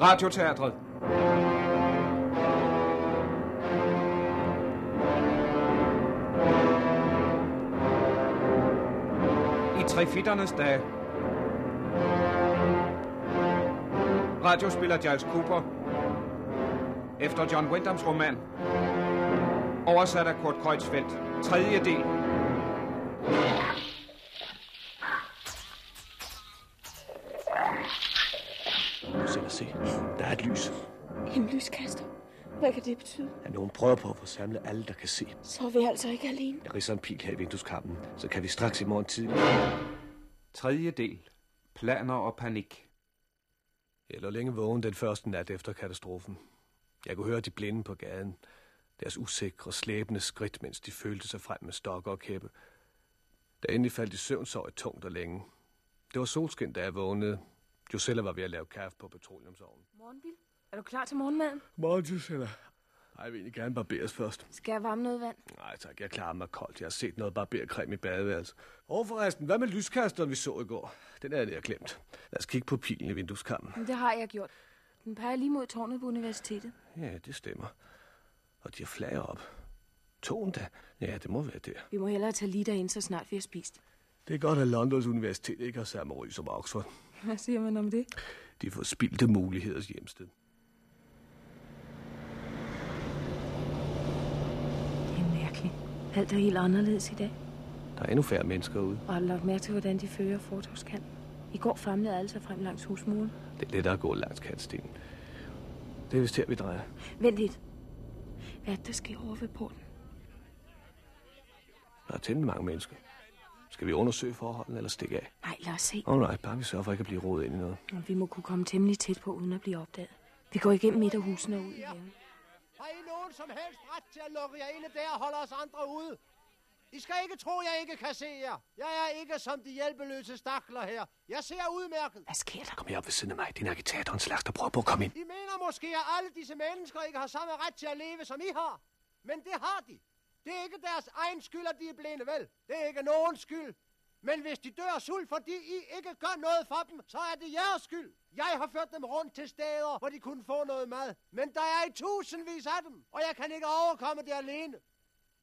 Radioteatret. I trefitternes dage. Radiospiller Giles Cooper. Efter John Wyndhams roman. Oversat af Kurt Kreutzfeldt. Tredje del. Betyde? At nogen prøver på at få samlet alle, der kan se. Så er vi altså ikke alene. Jeg ridser en pil her i vindueskampen, så kan vi straks i morgen tidlig. Tredje del. Planer og panik. Jeg lå længe vågen den første nat efter katastrofen. Jeg kunne høre de blinde på gaden. Deres usikre, slæbende skridt, mens de følte sig frem med stokker og kæppe. Da endelig faldt i søvn, sov jeg tungt og længe. Det var solskin, da jeg vågnede. Josella var ved at lave kaffe på petroleumsovnen. Morgenbil, er du klar til morgenmaden? Morgen, Josella. Ej, jeg vil egentlig gerne barberes først. Skal jeg varme noget vand? Nej tak, jeg klarer mig koldt. Jeg har set noget barbercreme i badeværelset. Og forresten, hvad med lyskasteren, vi så i går? Den er jeg glemt. Lad os kigge på pilen i vindueskampen. Men det har jeg gjort. Den peger lige mod tårnet på universitetet. Ja, det stemmer. Og de har flager op. Togen da? Ja, det må være der. Vi må hellere tage lige derind, så snart vi har spist. Det er godt, at Londons Universitet ikke har samme ry som Oxford. Hvad siger man om det? De får spildte muligheders hjemsted. Det er mærkeligt. Alt er helt anderledes i dag. Der er endnu færre mennesker ude. Og har lagt mærke til, hvordan de fører fortovskanten? I går famlede alle sig frem langs husmuren. Det er lettere at gå langs kantstenen. Det er vist her, vi drejer. Vent lidt. Hvad er det, der sker over ved porten? Der er temmelig mange mennesker. Skal vi undersøge forholdene eller stikke af? Nej, lad os se. Åh oh, nej, bare vi sørger for ikke at blive rodet ind i noget. Og Vi må kunne komme temmelig tæt på, uden at blive opdaget. Vi går igennem midt af husene og ud i haven. Har I nogen som helst ret til at lukke jer inde der og holde os andre ude? I skal ikke tro, jeg ikke kan se jer. Jeg er ikke som de hjælpeløse stakler her. Jeg ser udmærket. Hvad sker der? Kom her op ved siden af mig, din agitator, en slags, der prøver på at komme ind. I mener måske, at alle disse mennesker ikke har samme ret til at leve, som I har. Men det har de. Det er ikke deres egen skyld, at de er blinde, vel? Det er ikke nogens skyld. Men hvis de dør af sult, fordi I ikke gør noget for dem, så er det jeres skyld. Jeg har ført dem rundt til steder, hvor de kunne få noget mad. Men der er i tusindvis af dem, og jeg kan ikke overkomme det alene.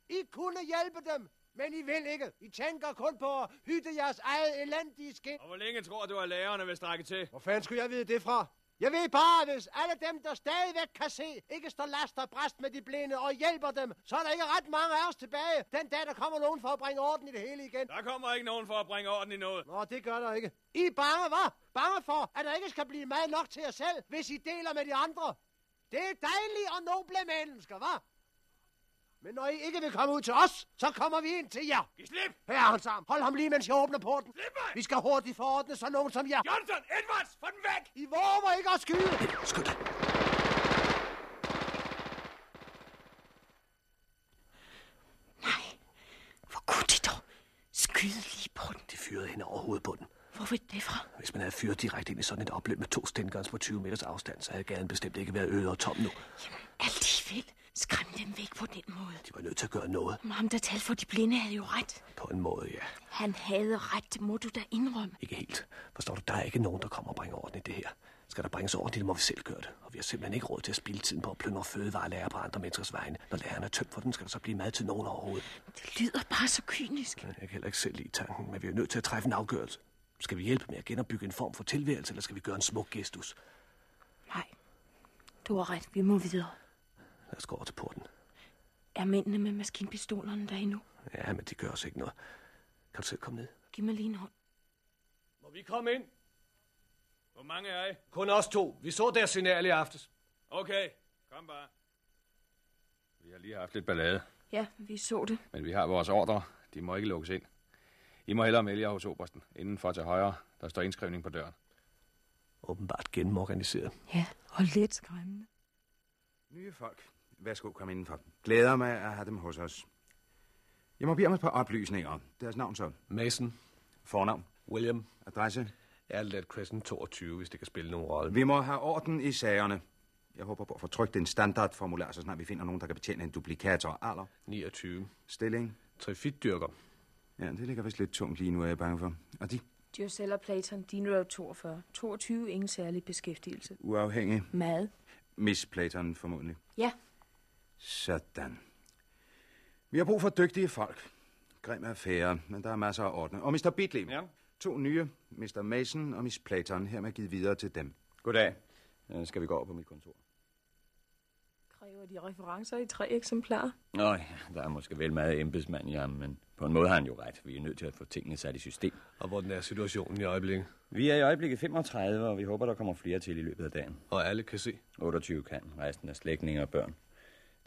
I kunne hjælpe dem, men I vil ikke. I tænker kun på at hytte jeres eget elendige skind. Og hvor længe tror du, at lærerne vil strække til? Hvor fanden skulle jeg vide det fra? Jeg ved bare, hvis alle dem, der stadigvæk kan se, ikke står last og bræst med de blinde og hjælper dem, så er der ikke ret mange af os tilbage. Den dag, der kommer nogen for at bringe orden i det hele igen. Der kommer ikke nogen for at bringe orden i noget. Nå, det gør der ikke. I er bange, hvad? Bange for, at der ikke skal blive mad nok til jer selv, hvis I deler med de andre. Det er dejlige og noble mennesker, hvad? Men når I ikke vil komme ud til os, så kommer vi ind til jer. Giv slip! Her er han sammen. Hold ham lige, mens jeg åbner porten. Slip mig! Vi skal hurtigt forordne så nogen som jer. Johnson! Edwards! Få den væk! I våger ikke at skyde. Skyd dig. Nej, hvor kunne de dog skyde lige på den? De fyrede hende over hovedet på den. Hvor ved det fra? Hvis man havde fyret direkte ind i sådan et opløb med to stengans på 20 meters afstand, så havde gaden bestemt ikke været øde og tom nu. Alligevel skræm dem væk på den måde. De var nødt til at gøre noget. Men ham, der talte for de blinde, havde jo ret. På en måde, ja. Han havde ret, det må du da indrømme. Ikke helt. Forstår du, der er ikke nogen, der kommer og bringer orden i det her. Skal der bringes orden i det, må vi selv gøre det. Og vi har simpelthen ikke råd til at spilde tiden på at plyndre fødevarer og lære på andre menneskers vegne. Når lærerne er tømt for den, skal der så blive mad til nogen overhovedet. Det lyder bare så kynisk. Jeg kan heller ikke selv lide tanken, men vi er nødt til at træffe en afgørelse. Skal vi hjælpe med at genopbygge en form for tilværelse, eller skal vi gøre en smuk gestus? Nej, du har ret. Vi må videre. Lad os gå over til porten. Er mændene med maskinpistolerne der endnu? Ja, men de gør os ikke noget. Kan du selv komme ned? Giv mig lige en hånd. Må vi komme ind? Hvor mange er I? Kun os to. Vi så deres signal i aftes. Okay, kom bare. Vi har lige haft lidt ballade, Ja, vi så det. men vi har vores ordre. De må ikke lukkes ind. I må hellere melde jer hos Obersten. Indenfor til højre, der står indskrivning på døren. Åbenbart gennemorganiseret. Ja, og lidt skræmmende. Nye folk. Værsgo, kom indenfor. Glæder mig at have dem hos os. Jeg må bede om et par oplysninger. Deres navn så. Mason, Fornavn. William, Adresse. Outlet Crescent 22, hvis det kan spille nogen rolle. Vi må have orden i sagerne. Jeg håber på at få trykt en standardformular, så snart vi finder nogen, der kan betjene en duplikator. Alder. 29. Stilling. Trefitdyrker. Ja, det ligger vist lidt tungt lige nu, er jeg bange for. Og de? Og Platon, din røv 42. 22, ingen særlig beskæftigelse. Uafhængig. Mad. Miss Platon formodentlig. Ja. Sådan. Vi har brug for dygtige folk. Grim affære, men der er masser af ordne. Og Mr. Bitley. Ja? To nye, Mr. Mason og Miss Platon, hermed givet videre til dem. Goddag. Øh, Skal vi gå over på mit kontor? Kræver de referencer i tre eksemplarer? Nå ja, der er måske vel meget embedsmand i ham, men på en måde har han jo ret. Vi er nødt til at få tingene sat i system. Og hvordan er situationen i øjeblikket? Vi er i øjeblikket 35, og vi håber, der kommer flere til i løbet af dagen. Og alle kan se. 28 kan, resten er slægtninge og børn.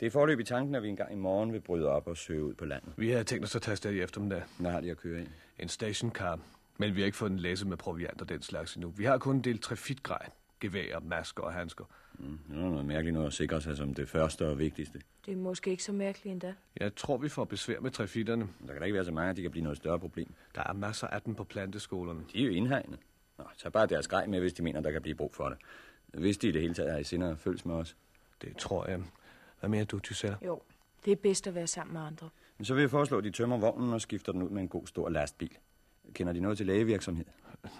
Det er forløb i tanken, at vi engang i morgen vil bryde op og søge ud på landet. Vi havde tænkt os at tage afsted i eftermiddag. Hvad har de at køre i? En stationcar. Men vi har ikke fået en læse med proviant og den slags endnu. Vi har kun en del trafitgrej. Geværer, masker og handsker. Mm, det er noget mærkeligt noget at sikre sig som det første og vigtigste. Det er måske ikke så mærkeligt endda. Jeg tror, vi får besvær med trafitterne. Der kan da ikke være så mange, at de kan blive noget større problem. Der er masser af dem på planteskolerne. De er jo indhegnet. Nå, tag bare deres grej med, hvis de mener, der kan blive brug for det. Hvis de i det hele taget er i sinde og følges med os. Det tror jeg. Hvad mener du, Gisela? Jo, det er bedst at være sammen med andre. Men så vil jeg foreslå, at de tømmer vognen og skifter den ud med en god stor lastbil. Kender de noget til lægevirksomhed?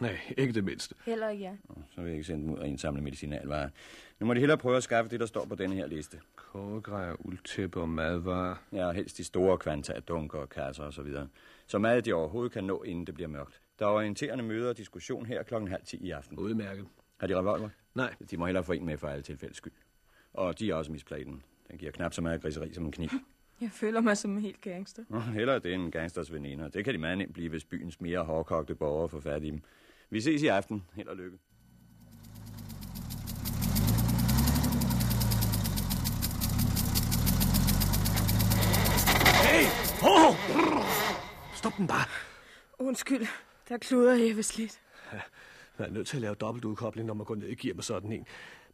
Nej, ikke det mindste. Heller ikke ja. Så vil jeg ikke sende dem ud og indsamle medicinalvarer. Nu må de hellere prøve at skaffe det, der står på denne her liste. Kogegrejer, uldtæppe og madvarer. Ja, og helst de store kvanta af dunker og kasser og så videre. Så meget de overhovedet kan nå, inden det bliver mørkt. Der er orienterende møder og diskussion her klokken halv ti i aften. Udmærket. Har de revolver? Nej. De må hellere få en med for alle tilfældes skyld. Og de er også misplaten. Den giver knap så meget griseri som en kniv. Jeg føler mig som en helt gangster. Nå, hellere det end en gangsters veninder. Det kan de meget nemt blive, hvis byens mere hårdkogte borgere får fat i dem. Vi ses i aften. Held og lykke. Hey! Oh! Stop den bare. Undskyld, der kluder jeg vist lidt. Man er nødt til at lave dobbelt udkobling, når man går ned i gear med sådan en.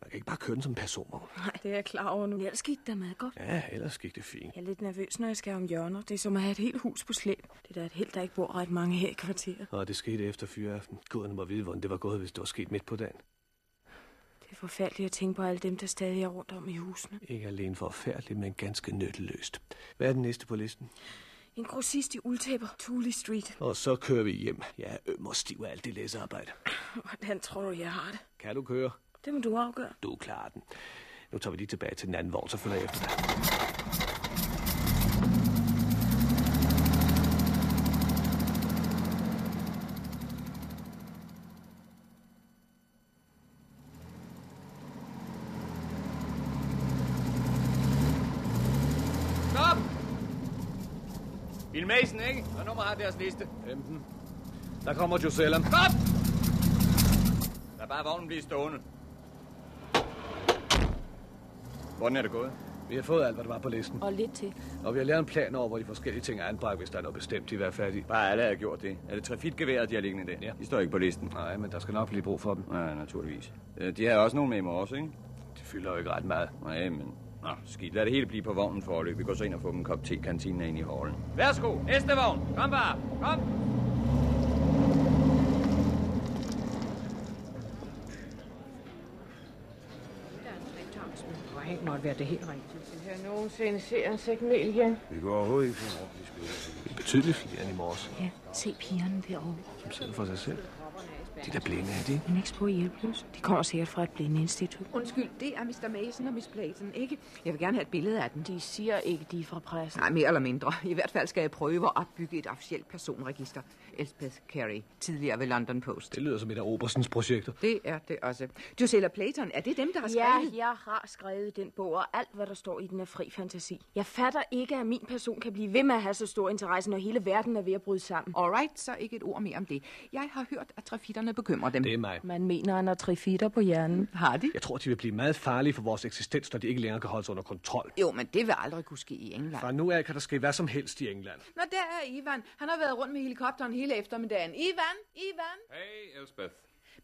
Man kan ikke bare køre den som en personvogn. Nej, det er jeg klar over nu. Ellers gik det meget godt. Ja, ellers gik det fint. Jeg er lidt nervøs, når jeg skal om hjørner. Det er som at have et helt hus på slæb. Det er da et helt, der ikke bor ret mange her i kvarteret. Og det skete efter fyreaften. Guderne må vide, hvordan det var gået, hvis det var sket midt på dagen. Det er forfærdeligt at tænke på alle dem, der stadig er rundt om i husene. Ikke alene forfærdeligt, men ganske nytteløst. Hvad er den næste på listen? En grossist i uldtæpper, Thule Street. Og så kører vi hjem. Jeg er øm og stiv af alt det læsearbejde. Hvordan tror du, jeg har det? Kan du køre? Det må du afgøre. Du klarer den. Nu tager vi lige tilbage til den anden vogn, så følger jeg efter dig. Stop! Bill Mason, ikke? Hvad nummer har deres liste? 15. Der kommer Josella. Stop! Lad bare vognen blive stående. Hvordan er det gået? Vi har fået alt, hvad der var på listen. Og lidt til. Og vi har lavet en plan over, hvor de forskellige ting er anbragt, hvis der er noget bestemt, de vil være. Bare alle har gjort det. Er det trafitgeværet, de har liggende der? Ja. De står ikke på listen. Nej, men der skal nok blive brug for dem. Nej, naturligvis. Øh, De har også nogle med i morges, ikke? De fylder jo ikke ret meget. Nej, men... Nå, skidt. Lad det hele blive på vognen forløb. Vi går så ind og får dem en kop te kantinen ind i hallen. Værsgo, næste vogn. Kom bare. Kom. Det kan ikke måtte være det helt rigtigt. Vil jeg nogensinde se en sæk mel igen? Vi går overhovedet ikke få en ordentlig skole. Det er betydeligt flere end i morges, Ja, se pigerne derovre. som sidder for sig selv. De der blinde er de, ikke? Men ikke på hjælpeløs. De kommer sikkert fra et blindeinstitut. Undskyld, det er Mr. Mason og Miss Platon, ikke? Jeg vil gerne have et billede af dem. De siger ikke, de er fra pressen. Nej, mere eller mindre. I hvert fald skal jeg prøve at opbygge et officielt personregister. Elspeth Carey, tidligere ved London Post. Det lyder som et af Obersens projekter. Det er det også. Drusilla Platon, er det dem, der har Ja, skrevet? jeg har skrevet den bog, og alt, hvad der står i den er fri fantasi. Jeg fatter ikke, at min person kan blive ved med at have så stor interesse, når hele verden er ved at bryde sammen. Alright, så ikke et ord mere om det. Jeg har hørt, at trafitterne bekymrer dem. Det er mig. Man mener, han har trifitter på hjernen. Har de? Jeg tror, de vil blive meget farlige for vores eksistens, når de ikke længere kan holde sig under kontrol. Jo, men det vil aldrig kunne ske i England. Fra nu af kan der ske hvad som helst i England. Nå, der er Ivan. Han har været rundt med helikopteren hele eftermiddagen. Ivan, Ivan. Hey, Elspeth.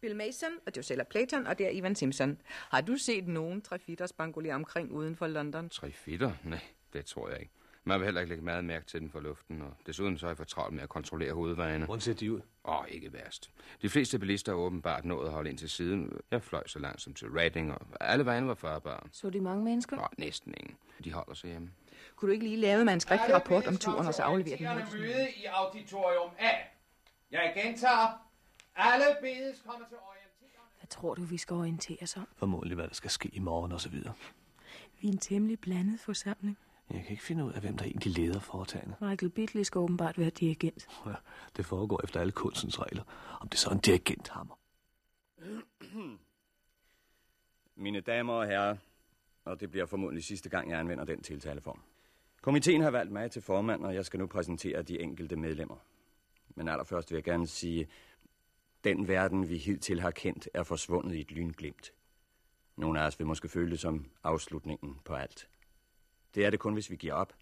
Bill Mason og Drusilla Platon, og det er Ivan Simpson. Har du set nogen trafitter spangulere omkring uden for London? Tre fitter? Nej, det tror jeg ikke. Man vil heller ikke lægge meget mærke til den for luften, og desuden så er jeg for travlt med at kontrollere hovedvejene. Hvordan ser de ud? Åh, oh, ikke værst. De fleste bilister er åbenbart nået at holde ind til siden. Jeg fløj så langt som til Reading, og alle vejene var farbare. Så de mange mennesker? Åh, næsten ingen. De holder sig hjemme. Kunne du ikke lige lave mig en skriftlig rapport om turen, og så aflevere den her? møde i auditorium A. Jeg gentager. Alle bedes komme til orientering. Hvad tror du, vi skal orientere os om? Formodentlig, hvad der skal ske i morgen og så videre. Vi er en temmelig blandet forsamling. Jeg kan ikke finde ud af, hvem der egentlig leder foretagendet. Michael Bitley skal åbenbart være dirigent. Ja, det foregår efter alle kunstens regler. Om det så er en dirigenthammer. Mine damer og herrer, og det bliver formodentlig sidste gang, jeg anvender den tiltaleform. Komiteen har valgt mig til formand, og jeg skal nu præsentere de enkelte medlemmer. Men allerførst vil jeg gerne sige, den verden, vi hidtil har kendt, er forsvundet i et lynglimt. Nogle af os vil måske føle det som afslutningen på alt. Det er det kun, hvis vi giver op.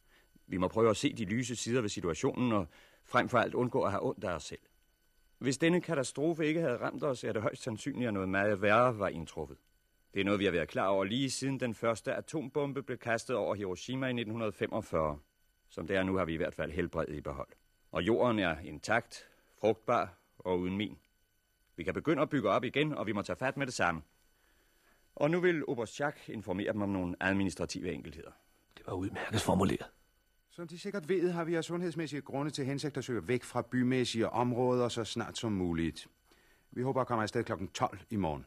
Vi må prøve at se de lyse sider ved situationen, og frem for alt undgå at have ondt af os selv. Hvis denne katastrofe ikke havde ramt os, er det højst sandsynligt, at noget meget værre var indtruffet. Det er noget, vi har været klar over lige siden den første atombombe blev kastet over Hiroshima i 1945. Som det er nu, har vi i hvert fald helbredet i behold. Og jorden er intakt, frugtbar og uden min. Vi kan begynde at bygge op igen, og vi må tage fat med det samme. Og nu vil Oberst Schack informere dem om nogle administrative enkeltheder. Det var udmærket formuleret. Som de sikkert ved, har vi af sundhedsmæssige grunde til hensigt at søge væk fra bymæssige områder så snart som muligt. Vi håber at komme afsted kl. 12 i morgen.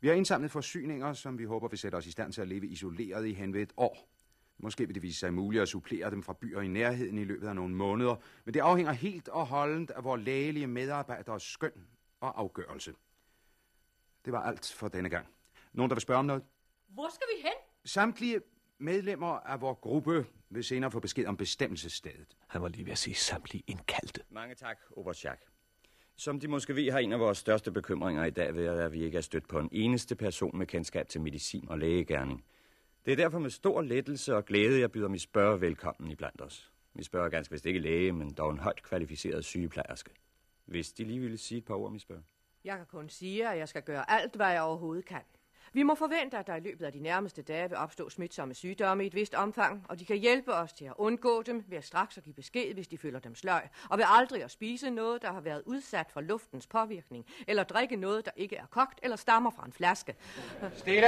Vi har indsamlet forsyninger, som vi håber vil sætte os i stand til at leve isoleret i hen ved et år. Måske vil det vise sig muligt at supplere dem fra byer i nærheden i løbet af nogle måneder, men det afhænger helt og holdent af vores lægelige medarbejderes skøn og afgørelse. Det var alt for denne gang. Nogen, der vil spørge om noget? Hvor skal vi hen? Samtlige medlemmer af vores gruppe vil senere få besked om bestemmelsesstedet. Han var lige ved at sige samtlige indkaldte. Mange tak, Oberst Schack. Som de måske ved, har en af vores største bekymringer i dag været, at vi ikke er stødt på en eneste person med kendskab til medicin og lægegærning. Det er derfor med stor lettelse og glæde, jeg byder mig spørge velkommen i blandt os. Vi spørger ganske vist ikke læge, men dog en højt kvalificeret sygeplejerske. Hvis de lige ville sige et par ord, mi spørger. Jeg kan kun sige, at jeg skal gøre alt, hvad jeg overhovedet kan. Vi må forvente, at der i løbet af de nærmeste dage vil opstå smitsomme sygdomme i et vist omfang, og de kan hjælpe os til at undgå dem ved at straks at give besked, hvis de føler dem sløj, og ved aldrig at spise noget, der har været udsat for luftens påvirkning, eller drikke noget, der ikke er kogt eller stammer fra en flaske. Stille!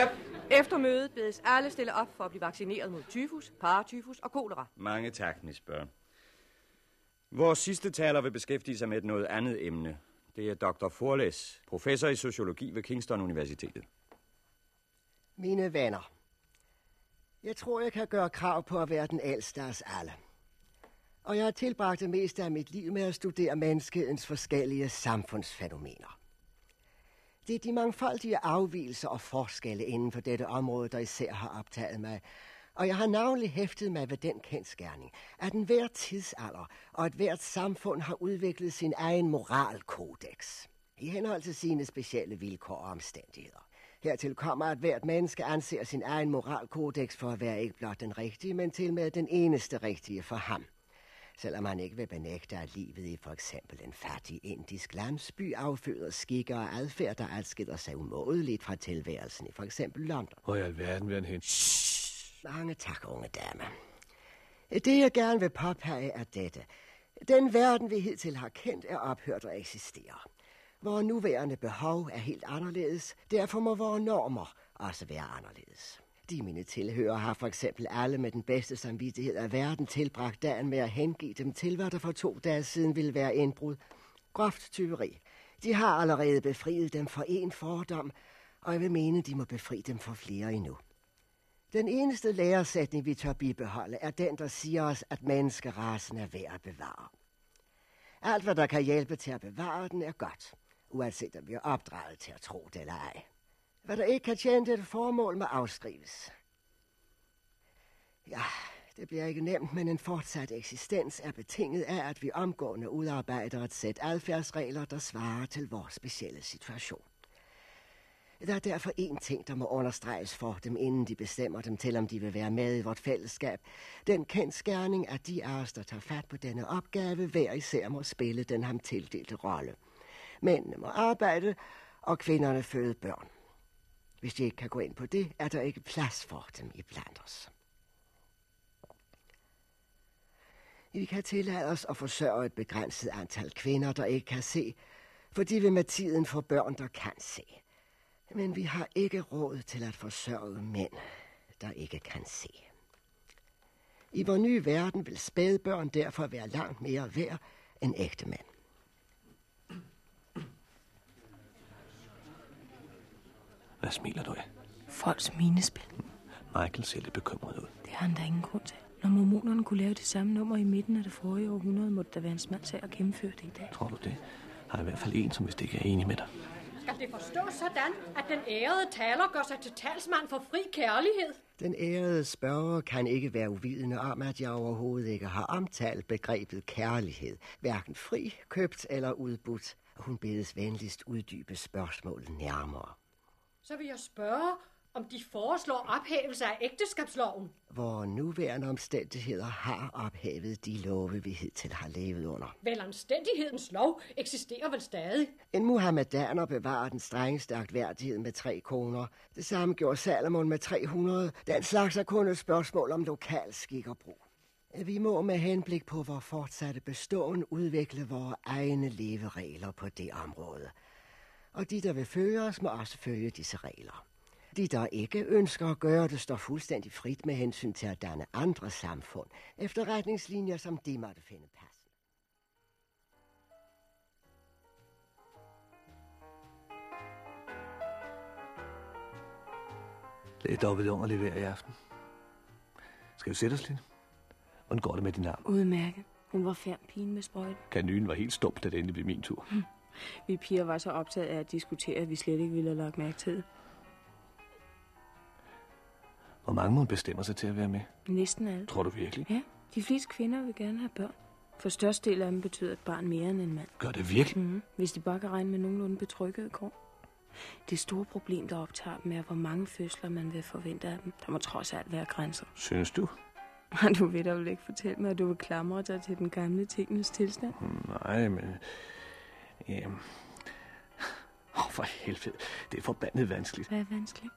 Efter mødet bedes alle stille op for at blive vaccineret mod tyfus, paratyfus og kolera. Mange tak, mis spørger. Vores sidste taler vil beskæftige sig med et noget andet emne. Det er Dr. Forles, professor i sociologi ved Kingston Universitetet. Mine venner, jeg tror, jeg kan gøre krav på at være den ældste af os alle. Og jeg har tilbragt det meste af mit liv med at studere menneskehedens forskellige samfundsfænomener. Det er de mangfoldige afvielser og forskelle inden for dette område, der især har optaget mig. Og jeg har navnlig hæftet mig ved den kendskærning, at en hver tidsalder og et hvert samfund har udviklet sin egen moralkodex i henhold til sine specielle vilkår og omstændigheder. Hertil kommer, at hvert menneske anser sin egen moralkodex for at være ikke blot den rigtige, men til med den eneste rigtige for ham. Selvom han ikke vil benægte, at livet i for eksempel en fattig indisk landsby afføder skikker og adfærd, der adskiller sig umådeligt fra tilværelsen i for eksempel London. Hvor i alverden vil han hen? Mange tak, unge dame. Det, jeg gerne vil påpege, er dette. Den verden, vi hidtil har kendt, er ophørt at eksistere. Vores nuværende behov er helt anderledes, derfor må vores normer også være anderledes. De mine tilhører har for eksempel alle med den bedste samvittighed af verden tilbragt dagen med at hengive dem til, hvad der for to dage siden ville være indbrud. Groft tyveri. De har allerede befriet dem for en fordom, og jeg vil mene, de må befri dem for flere endnu. Den eneste læresætning, vi tør bibeholde, er den, der siger os, at menneskerasen er værd at bevare. Alt, hvad der kan hjælpe til at bevare den, er godt, uanset om vi er opdraget til at tro det eller ej. Hvad der ikke kan tjene det formål, må afskrives. Ja, det bliver ikke nemt, men en fortsat eksistens er betinget af, at vi omgående udarbejder et sæt adfærdsregler, der svarer til vores specielle situation. Der er derfor én ting, der må understreges for dem, inden de bestemmer dem til, om de vil være med i vort fællesskab. Den kendskærning, at de af os, der tager fat på denne opgave, hver især må spille den ham tildelte rolle. Mændene må arbejde, og kvinderne føde børn. Hvis de ikke kan gå ind på det, er der ikke plads for dem i blandt os. Vi kan tillade os at forsørge et begrænset antal kvinder, der ikke kan se, for de vil med tiden få børn, der kan se. Men vi har ikke råd til at forsørge mænd, der ikke kan se. I vores nye verden vil spædbørn derfor være langt mere værd end ægte mænd. Hvad smiler du af? Folks minespil. Michael ser lidt bekymret ud. Det har han da ingen grund til. Når mormonerne kunne lave det samme nummer i midten af det forrige århundrede, måtte der være en smalt sag at gennemføre det i dag. Tror du det? Har i hvert fald en, som vist ikke er enig med dig. Skal det forstås sådan, at den ærede taler gør sig til talsmand for fri kærlighed? Den ærede spørger kan ikke være uvidende om, at jeg overhovedet ikke har omtalt begrebet kærlighed. Hverken fri, købt eller udbudt. Hun bedes venligst uddybe spørgsmålet nærmere. Så vil jeg spørge, om de foreslår ophævelse af ægteskabsloven. Hvor nuværende omstændigheder har ophævet de love, vi hidtil har levet under. Vel, anstændighedens lov eksisterer vel stadig. En muhammedaner bevarer den strengeste agtværdighed med tre kroner. Det samme gjorde Salomon med 300. Den slags er kun et spørgsmål om lokal skik og brug. Vi må med henblik på vores fortsatte beståen udvikle vores egne leveregler på det område. Og de, der vil følge os, må også følge disse regler. De, der ikke ønsker at gøre det, står fuldstændig frit med hensyn til at danne andre samfund, efter retningslinjer, som de måtte finde pas. Det er dobbelt at levere i aften. Skal vi sætte os lidt? Hvordan går det med din arm? Udmærket. Hun var færd pigen med sprøjten. Kanylen var helt stump, da det endelig blev min tur. Vi piger var så optaget af at diskutere, at vi slet ikke ville have lagt mærke til det. Hvor mange må bestemmer sig til at være med? Næsten alle. Tror du virkelig? Ja, de fleste kvinder vil gerne have børn. For størstedelen af dem betyder et barn mere end en mand. Gør det virkelig? Mm, hvis de bare kan regne med nogenlunde betrykket kår. Det store problem, der optager dem, er, hvor mange fødsler man vil forvente af dem. Der må trods alt være grænser. Synes du? Du vil da vel ikke fortælle mig, at du vil klamre dig til den gamle tingens tilstand? Nej, men... Jamen... Åh, oh, for helvede. Det er forbandet vanskeligt. Hvad er vanskeligt?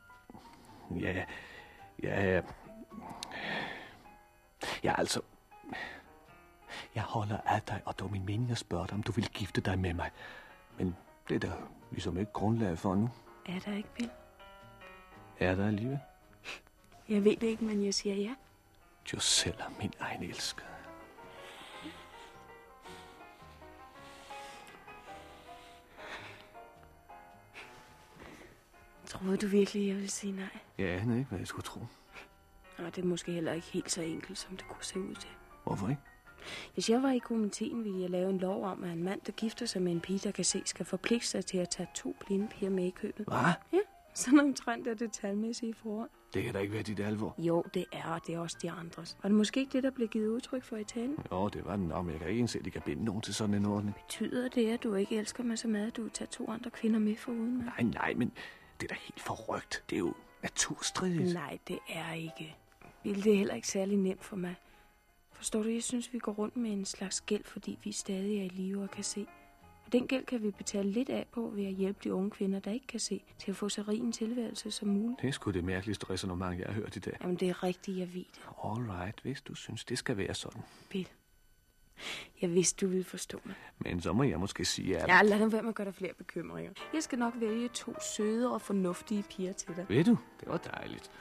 Ja, ja... Ja, altså... Jeg holder af dig, og det var min mening at spørge dig, om du vil gifte dig med mig. Men det er der ligesom ikke grundlag for nu. Er der ikke, Bill? Er der alligevel? Jeg ved det ikke, men jeg siger ja. Josella, min egen elskede. Troede du virkelig, jeg ville sige nej? Jeg aner ikke, hvad jeg skulle tro. Og det er måske heller ikke helt så enkelt, som det kunne se ud til. Hvorfor ikke? Hvis jeg var i komiteen, ville jeg lave en lov om, at en mand, der gifter sig med en pige, der kan se, skal forpligte sig til at tage to blinde piger med i købet. Hvad? Ja, sådan omtrent er det talmæssige forhold. Det kan da ikke være dit alvor. Jo, det er, og det er også de andres. Var det måske ikke det, der blev givet udtryk for i talen? Jo, det var den nok, men jeg kan ikke indse, at de kan binde nogen til sådan en ordning. Betyder det, at du ikke elsker mig så meget, at du vil tage to andre kvinder med foruden mig? Nej, nej, men det er da helt forrygt. Det er jo naturstridigt. Nej, det er ikke. Vil det er heller ikke særlig nemt for mig. Forstår du, jeg synes, vi går rundt med en slags gæld, fordi vi stadig er i live og kan se. Og den gæld kan vi betale lidt af på ved at hjælpe de unge kvinder, der ikke kan se, til at få så rig en tilværelse som muligt. Det er sgu det mærkeligste resonemang, jeg har hørt i dag. Jamen, det er rigtigt, jeg ved det. All right, hvis du synes, det skal være sådan. Bill, jeg vidste, du ville forstå mig. Men så må jeg måske sige, at... Ja, lad nu være med at gøre dig flere bekymringer. Jeg skal nok vælge to søde og fornuftige piger til dig. Ved du, det var dejligt.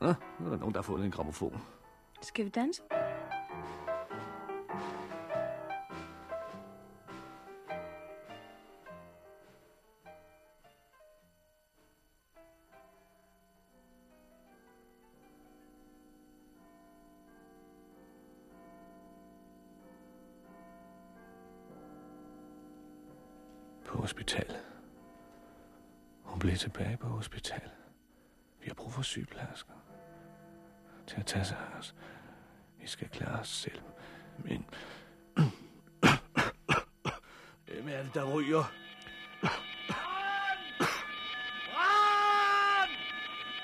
Nå, nu er der nogen, der har fundet en gramofon. Skal vi danse? Tilbage på hospital. Vi har brug for sygeplejersker. Til at tage sig af os. Vi skal klare os selv. Men... Hvem er det, der ryger?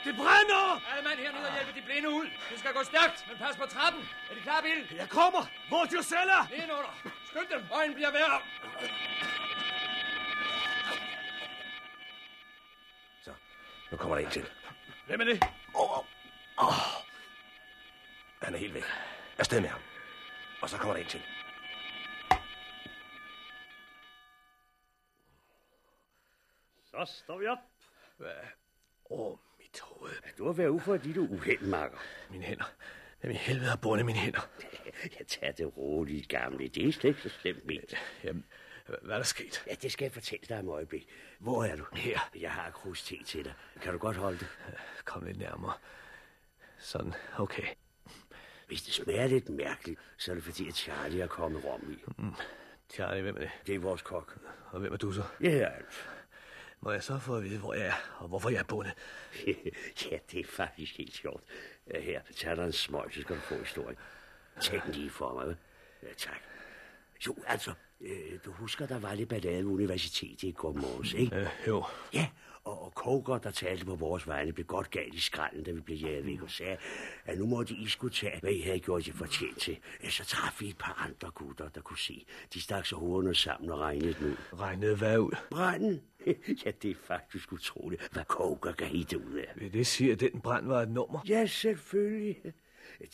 Det brænder! Alle mand hernede og hjælpe de blinde ud. Det skal gå stærkt, men pas på trappen. Er de klar, Bill? Jeg kommer! Hvor er Josella? Lige under. Skynd dem. Øjen bliver værre. Så, nu kommer der en til. Hvem er det? Åh, oh, oh. Han er helt væk. Afsted med ham. Og så kommer der en til. Så står vi op. Hvad? Åh, oh, mit hoved. Du har været ude for dit uheld, makker. Mine hænder. Hvem i helvede har bundet mine hænder? Jeg tager det roligt, gamle. Det er slet ikke så slemt ment. Jamen, Hvad er der sket? Ja, det skal jeg fortælle dig om øjeblik. Hvor er du? Her. Jeg har krus te til dig. Kan du godt holde det? Kom lidt nærmere. Sådan, okay. Hvis det smager lidt mærkeligt, så er det fordi, at Charlie er kommet rom i. Mm. Charlie, hvem er det? Det er vores kok. Og hvem er du så? Jeg hedder Alf. Må jeg så få at vide, hvor jeg er, og hvorfor jeg er bundet? ja, det er faktisk helt sjovt. Her, tag dig en smøg, så skal du få historien. Den lige for mig? Ja, tak. Jo, altså, øh, du husker, der var lidt ballade ved universitetet i går morges, ikke? Øh, jo. Ja, og, og Koger, der talte på vores vegne, blev godt galt i skralden, da vi blev jaget væk og sagde, at nu måtte I skulle tage, hvad I havde gjort jer fortjent til. Ja, så traf vi et par andre gutter, der kunne se. De stak så hovederne sammen og regnede den ud. Regnede hvad ud? Branden? ja, det er faktisk utroligt, hvad Koger kan hitte ud af. Det sige, at den brand var et nummer? Ja, selvfølgelig.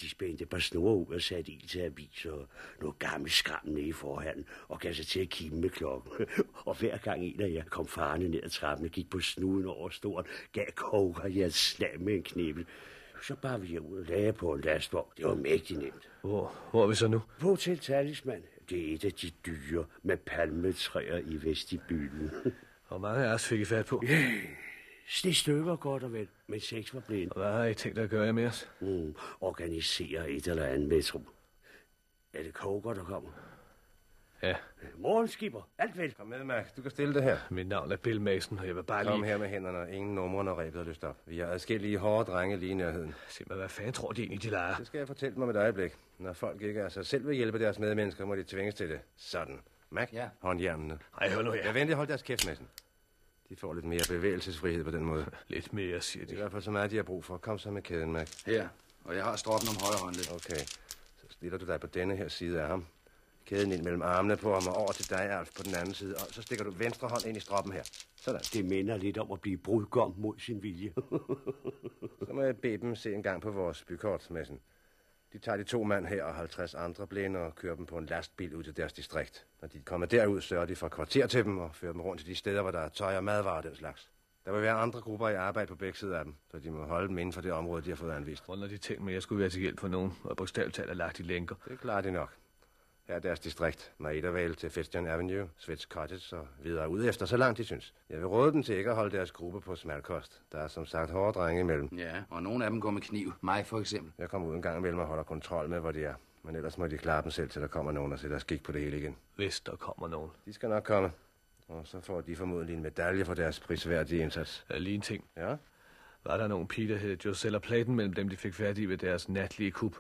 De spændte et par snore ud og satte ild til aviser og noget gammel skram nede i forhånden og gav sig til at kigge med klokken. og hver gang en af jer kom farne ned ad trappen og gik på snuden over storen, gav koger jer et slag med en knibbel. Så bare vi ud og lagde på en lastvogn. Det var mægtigt nemt. Hvor, hvor er vi så nu? På Hotel Talisman. Det er et af de dyre med palmetræer i vestibyen. Hvor mange af os fik I fat på? Ja, Sne stykker godt og vel, men seks var blinde. Og hvad har I tænkt at gøre med os? Mm, organisere et eller andet metro. Er det Koger, der kommer? Ja. Morgenskipper, alt vel. Kom med, Mac. Du kan stille det her. Mit navn er Bill Mason, og jeg vil bare Kom lige... her med hænderne. Ingen numre, når rebet er løst op. Vi har adskillige hårde drenge lige i nærheden. Sig mig, hvad fanden tror de egentlig, de leger? Det skal jeg fortælle mig med et øjeblik. Når folk ikke er sig selv vil hjælpe deres medmennesker, må de tvinges til det. Sådan. Mac, Ja. håndhjernene. Ej, hør nu her. Jeg venter, hold deres kæft, Mason. De får lidt mere bevægelsesfrihed på den måde. Lidt mere, siger Det er i de. hvert fald så meget, de har brug for. Kom så med kæden, Mac. Her. Og jeg har stroppen om højre hånd lidt. Okay. Så stiller du dig på denne her side af ham. Kæden ind mellem armene på ham og over til dig, Alf, på den anden side. Og så stikker du venstre hånd ind i stroppen her. Sådan. Det minder lidt om at blive brudgom mod sin vilje. Så må jeg bede dem se en gang på vores bykortsmessen. De tager de to mand her og 50 andre blinde og kører dem på en lastbil ud til deres distrikt. Når de kommer derud, sørger de for kvarter til dem og fører dem rundt til de steder, hvor der er tøj og madvarer og den slags. Der vil være andre grupper i arbejde på begge sider af dem, så de må holde dem inden for det område, de har fået anvist. Hvor når de tænkte med, at jeg skulle være til hjælp for nogen, og bogstaveligt talt er lagt i lænker. Det klarer de nok. Her er deres distrikt. Maidavale til Festian Avenue, Svets Cottage og videre ud efter, så langt de synes. Jeg vil råde dem til ikke at holde deres gruppe på smalkost. Der er som sagt hårde drenge imellem. Ja, og nogle af dem går med kniv. Mig for eksempel. Jeg kommer ud en gang imellem og holder kontrol med, hvor de er. Men ellers må de klare dem selv, til der kommer nogen og sætter skik på det hele igen. Hvis der kommer nogen. De skal nok komme. Og så får de formodentlig en medalje for deres prisværdige indsats. Er lige en ting. Ja? Var der nogen pige, der hed Josella Platen mellem dem, de fik i ved deres natlige kup?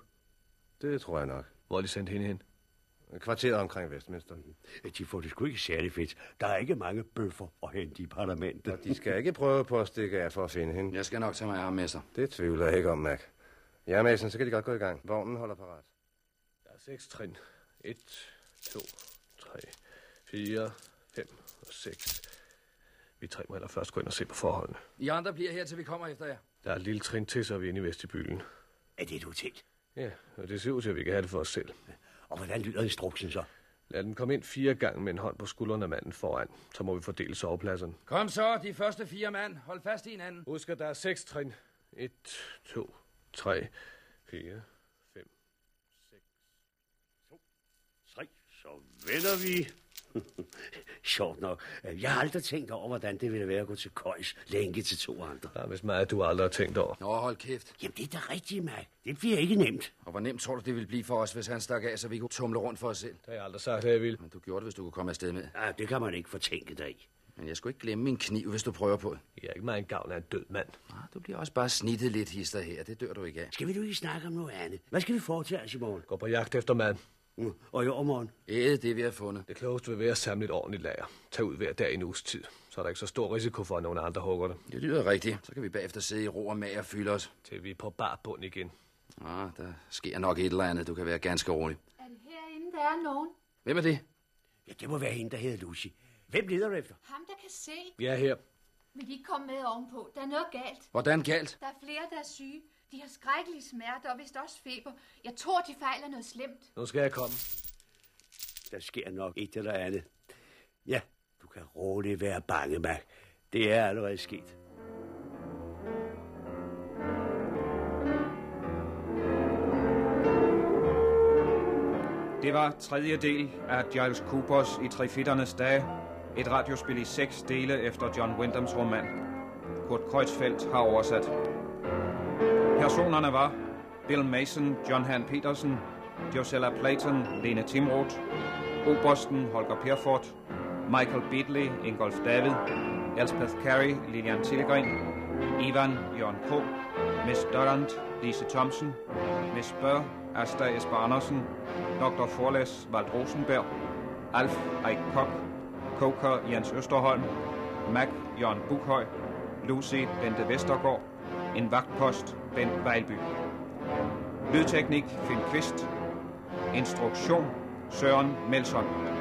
Det tror jeg nok. Hvor de sendte hende hen? Kvarteret omkring Vestminster. De får det sgu ikke særlig fedt. Der er ikke mange bøffer at hente i parlamentet. Og de skal ikke prøve på at stikke af for at finde hende. Jeg skal nok tage mig af med sig. Det tvivler jeg ikke om, Mac. Ja, Mason, så kan de godt gå i gang. Vognen holder parat. Der er seks trin. Et, to, tre, fire, fem og seks. Vi tre må først gå ind og se på forholdene. I andre bliver her, til vi kommer efter jer. Der er et lille trin til, så er vi inde i vestibylen. Er det et hotel? Ja, og det ser ud til, at vi kan have det for os selv. Og hvordan lyder instruksen så? Lad dem komme ind fire gange med en hånd på skulderen af manden foran. Så må vi fordele sovepladserne. Kom så, de første fire mand. Hold fast i hinanden. Husk, at der er seks trin. Et, to, tre, fire, fem, seks. Tre, så vender vi. Sjovt nok. Jeg har aldrig tænkt over, hvordan det ville være at gå til køjs længe til to andre. Der er vist meget, du aldrig har tænkt over. Nå, hold kæft. Jamen, det er da rigtigt, Mac. Det bliver ikke nemt. Og hvor nemt tror du, det ville blive for os, hvis han stak af, så vi kunne tumle rundt for os selv? Det har jeg aldrig sagt, at jeg vil. Men du gjorde det, hvis du kunne komme afsted med. Ja, det kan man ikke fortænke dig i. Men jeg skulle ikke glemme min kniv, hvis du prøver på det. Jeg er ikke meget en gavn af en død mand. Ah, du bliver også bare snittet lidt hister her. Det dør du ikke af. Skal vi nu ikke snakke om noget andet? Hvad skal vi foretage os i morgen? Gå på jagt efter mand. Mm, Og i overmorgen? Æde det, vi har fundet. Det klogeste vil være at samle et ordentligt lager. Tag ud hver dag i en uges tid. Så er der ikke så stor risiko for, at nogen andre hugger det. Det lyder rigtigt. Så kan vi bagefter sidde i ro og mag og fylde os. Til vi er på bar bund igen. Ah, der sker nok et eller andet. Du kan være ganske rolig. Er det herinde, der er nogen? Hvem er det? Ja, det må være hende, der hedder Lucy. Hvem leder du efter? Ham, der kan se. Vi er her. Vil de ikke komme med ovenpå? Der er noget galt. Hvordan galt? Der er flere, der er syge. De har skrækkelige smerter og vist også feber. Jeg tror, de fejler noget slemt. Nu skal jeg komme. Der sker nok et eller andet. Ja, du kan roligt være bange, Mac. Det er allerede sket. Det var tredje del af Giles Coopers i Trefitternes dage. Et radiospil i seks dele efter John Wyndhams roman. Kurt Kreutzfeldt har oversat. Personerne var Bill Mason, John Han Petersen, Josella Platon, Lene Timroth, Obersten Holger Perfort, Michael Beatley, Ingolf David, Elspeth Carey, Lilian Tilgren, Ivan Jørgen K., Miss Durant, Lise Thompson, Miss Bør, Asta Esper Andersen, Dr. Forlæs Vald Rosenberg, Alf Eik Kok, Koker Jens Østerholm, Mac Jørgen Bukhøj, Lucy Bente Vestergaard, en vagtpost Bent Vejlby. Lydteknik Finn Kvist. Instruktion Søren Melson.